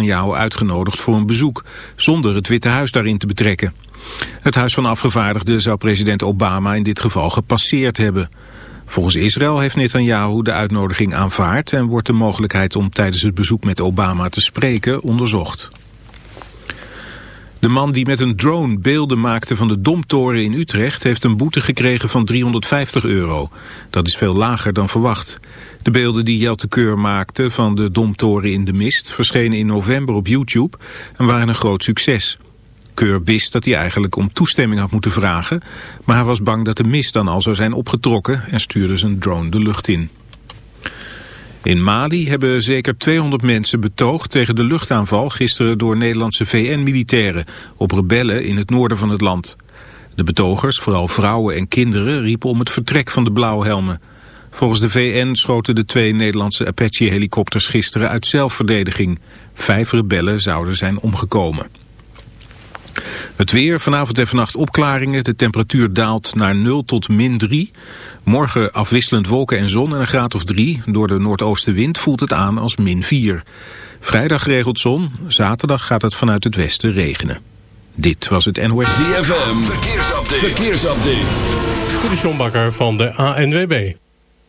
Netanyahu uitgenodigd voor een bezoek, zonder het Witte Huis daarin te betrekken. Het Huis van Afgevaardigden zou president Obama in dit geval gepasseerd hebben. Volgens Israël heeft Netanyahu de uitnodiging aanvaard en wordt de mogelijkheid om tijdens het bezoek met Obama te spreken onderzocht. De man die met een drone beelden maakte van de Domtoren in Utrecht... heeft een boete gekregen van 350 euro. Dat is veel lager dan verwacht. De beelden die Jelte Keur maakte van de Domtoren in de Mist... verschenen in november op YouTube en waren een groot succes. Keur wist dat hij eigenlijk om toestemming had moeten vragen... maar hij was bang dat de mist dan al zou zijn opgetrokken... en stuurde zijn drone de lucht in. In Mali hebben zeker 200 mensen betoogd tegen de luchtaanval gisteren door Nederlandse VN-militairen op rebellen in het noorden van het land. De betogers, vooral vrouwen en kinderen, riepen om het vertrek van de blauwhelmen. Volgens de VN schoten de twee Nederlandse Apache-helikopters gisteren uit zelfverdediging. Vijf rebellen zouden zijn omgekomen. Het weer, vanavond en vannacht opklaringen. De temperatuur daalt naar 0 tot min 3. Morgen afwisselend wolken en zon en een graad of 3. Door de noordoostenwind voelt het aan als min 4. Vrijdag geregeld zon. Zaterdag gaat het vanuit het westen regenen. Dit was het NOS. ZFM, verkeersupdate. verkeersupdate. De van de ANWB.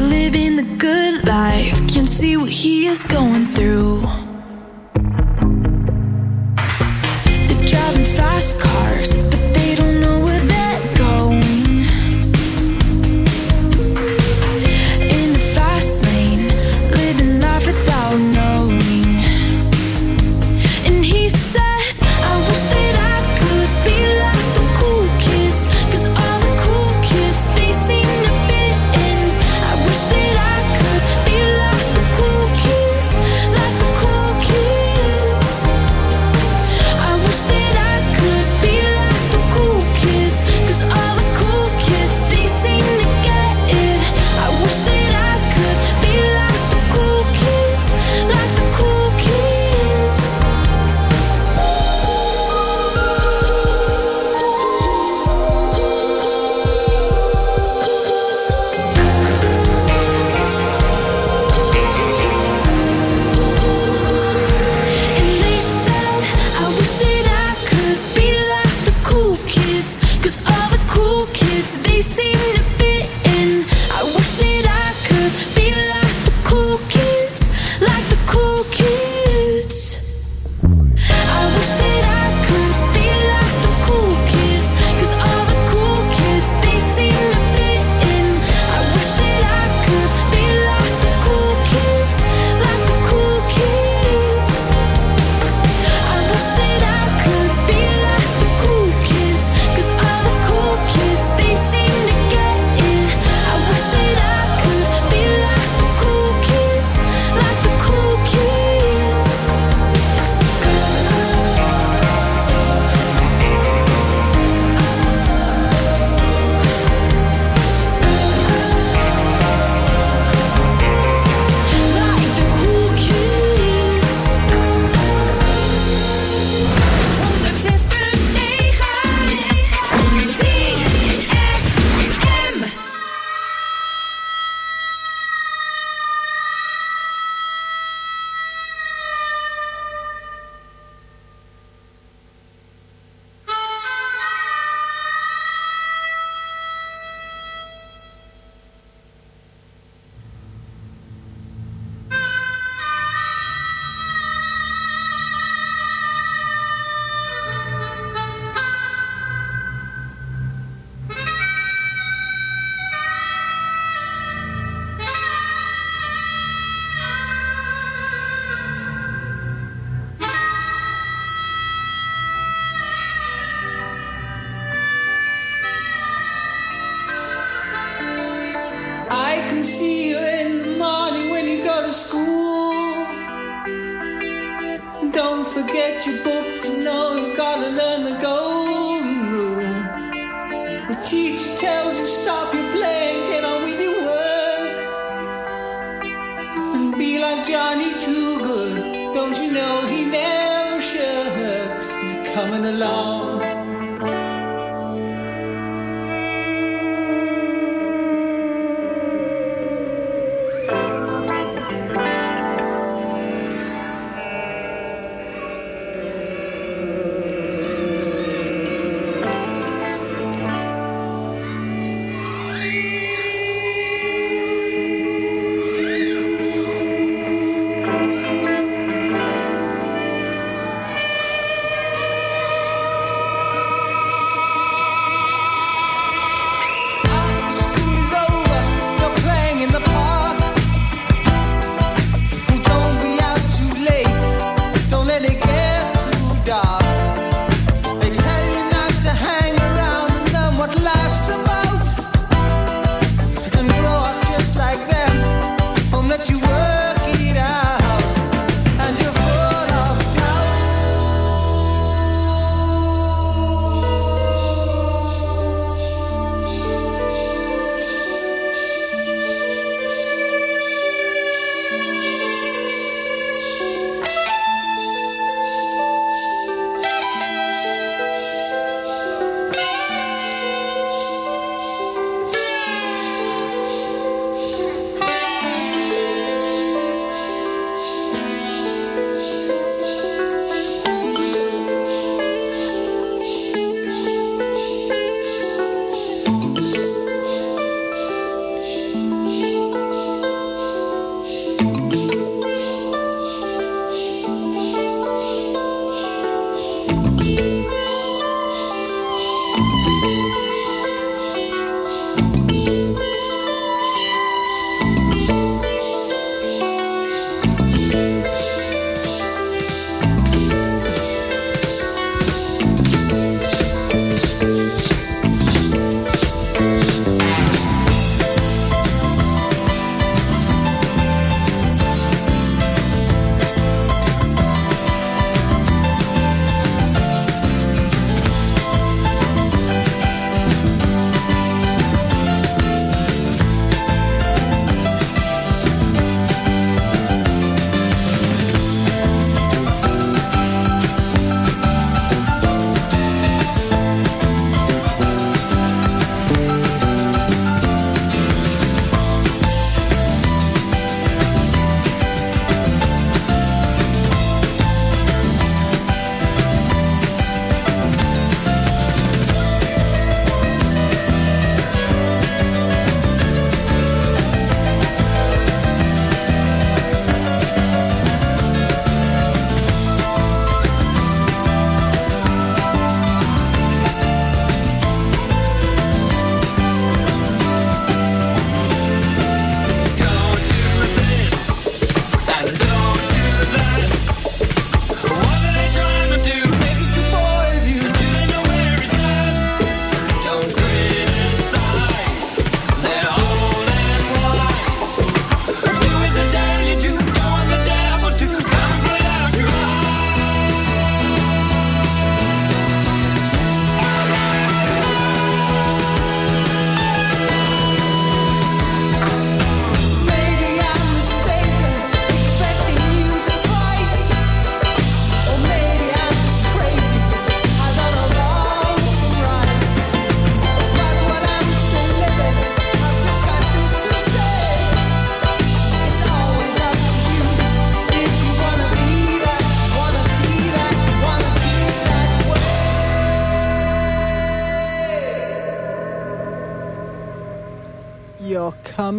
They're living the good life, can't see what he is going through. They're driving fast cars, but they don't.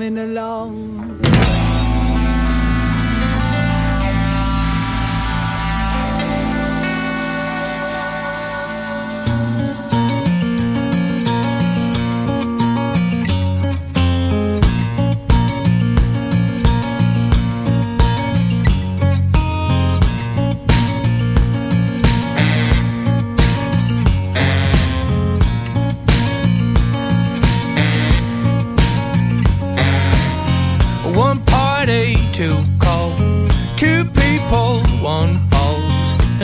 coming along.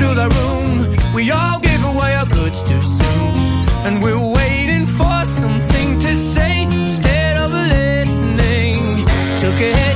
through the room. We all gave away our goods too soon, and we're waiting for something to say instead of listening. Took it.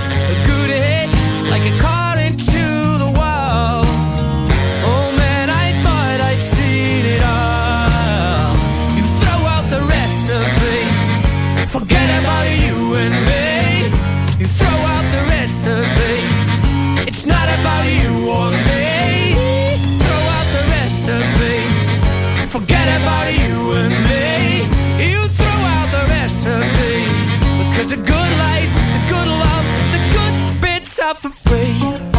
afraid.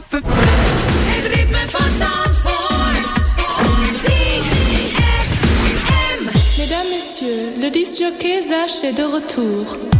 even... Het ritme van Zandvoort. Mesdames, Messieurs, le disjockey Zach est de retour.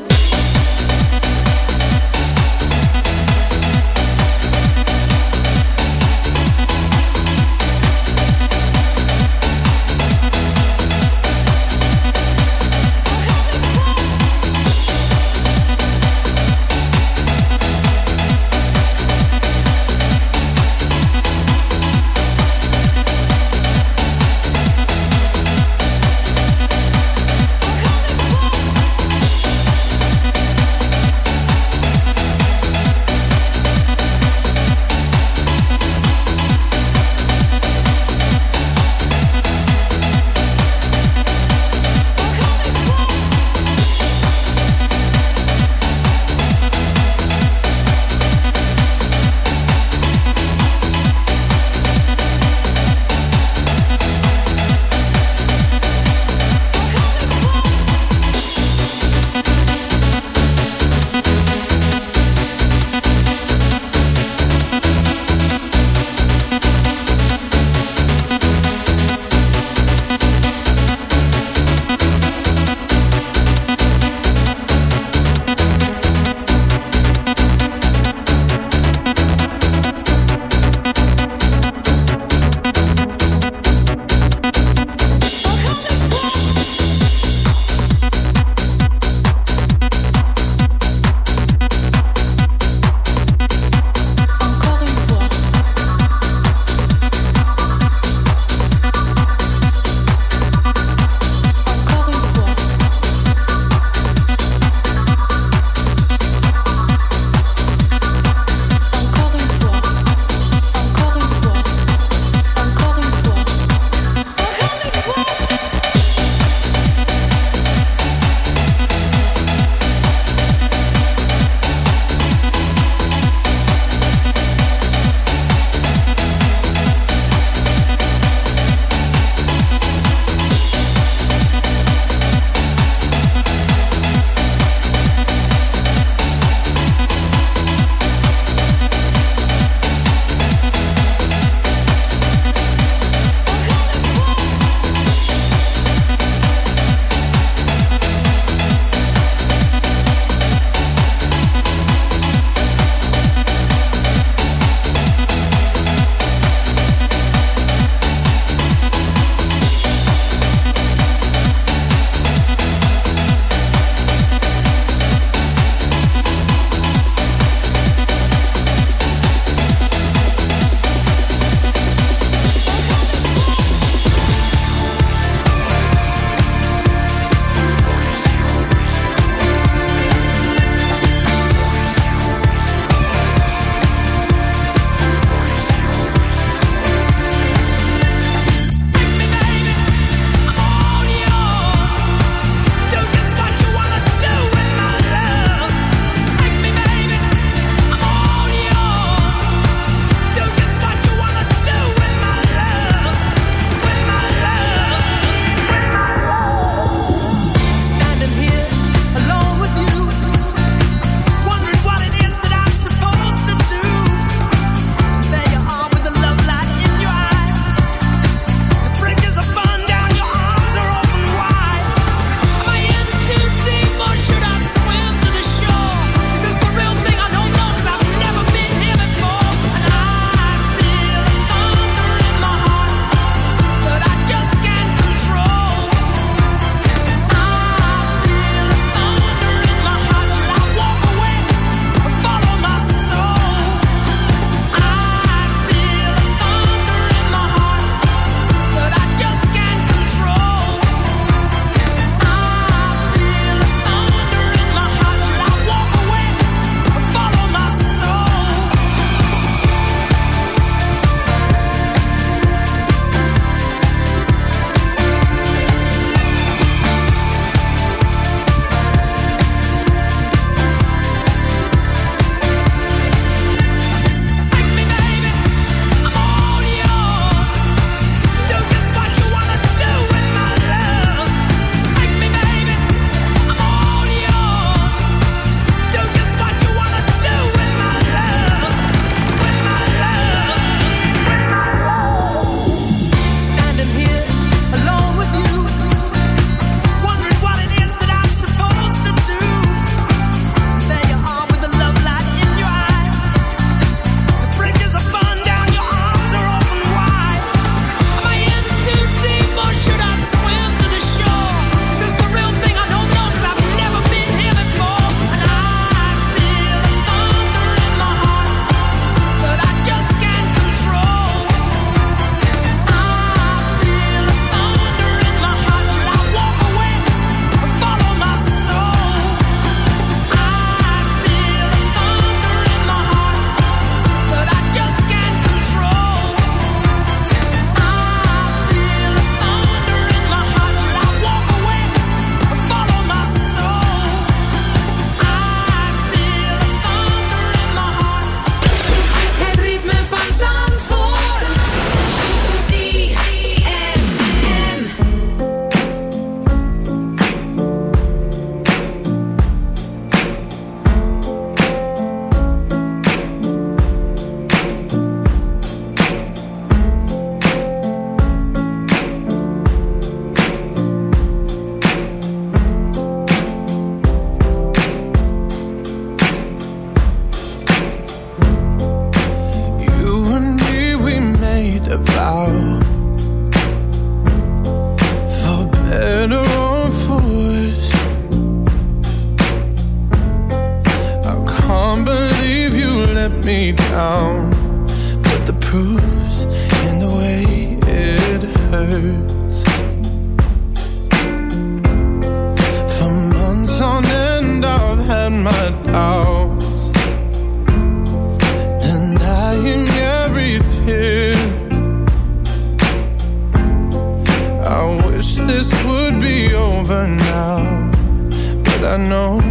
I know.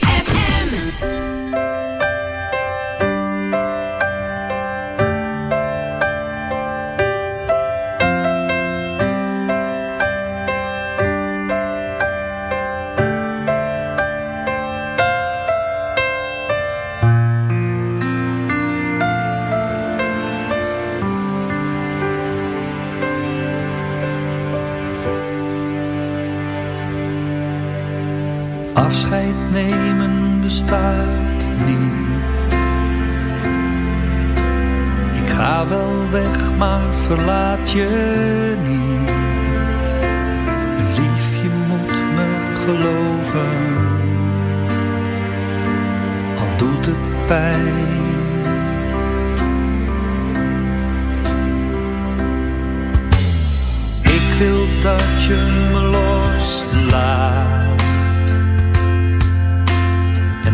Nemen bestaat niet. Ik ga wel weg, maar verlaat je niet. Liefje, moet me geloven. Al doet het pijn. Ik wil dat je me loslaat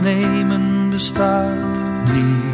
nemen bestaat niet.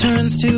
turns to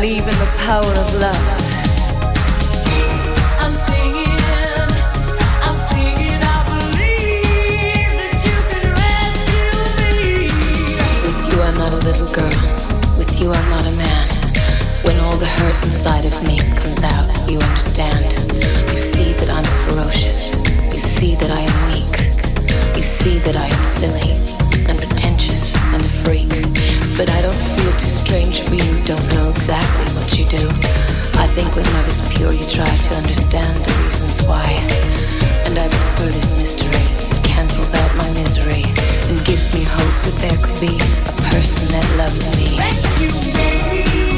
believe in the power of love. little girl. With you, I'm not a man. When all the hurt inside of me comes out, you understand. You see that I'm ferocious. You see that I am weak. You see that I am silly and pretentious and a freak. But I don't feel too strange for you, don't know. When love is pure, you try to understand the reasons why. And I prefer this mystery. Cancels out my misery and gives me hope that there could be a person that loves me.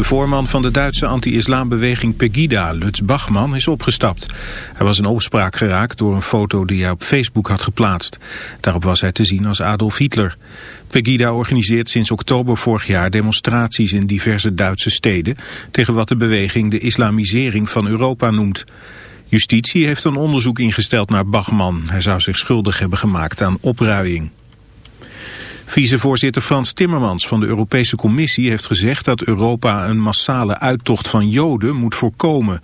De voorman van de Duitse anti-islambeweging Pegida, Lutz Bachmann, is opgestapt. Hij was in opspraak geraakt door een foto die hij op Facebook had geplaatst. Daarop was hij te zien als Adolf Hitler. Pegida organiseert sinds oktober vorig jaar demonstraties in diverse Duitse steden... tegen wat de beweging de islamisering van Europa noemt. Justitie heeft een onderzoek ingesteld naar Bachmann. Hij zou zich schuldig hebben gemaakt aan opruiing. Vicevoorzitter Frans Timmermans van de Europese Commissie heeft gezegd dat Europa een massale uittocht van Joden moet voorkomen.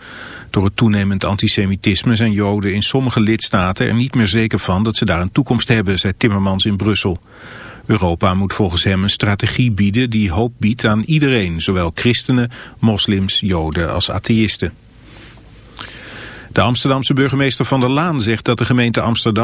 Door het toenemend antisemitisme zijn Joden in sommige lidstaten er niet meer zeker van dat ze daar een toekomst hebben, zei Timmermans in Brussel. Europa moet volgens hem een strategie bieden die hoop biedt aan iedereen, zowel christenen, moslims, Joden als atheïsten. De Amsterdamse burgemeester Van der Laan zegt dat de gemeente Amsterdam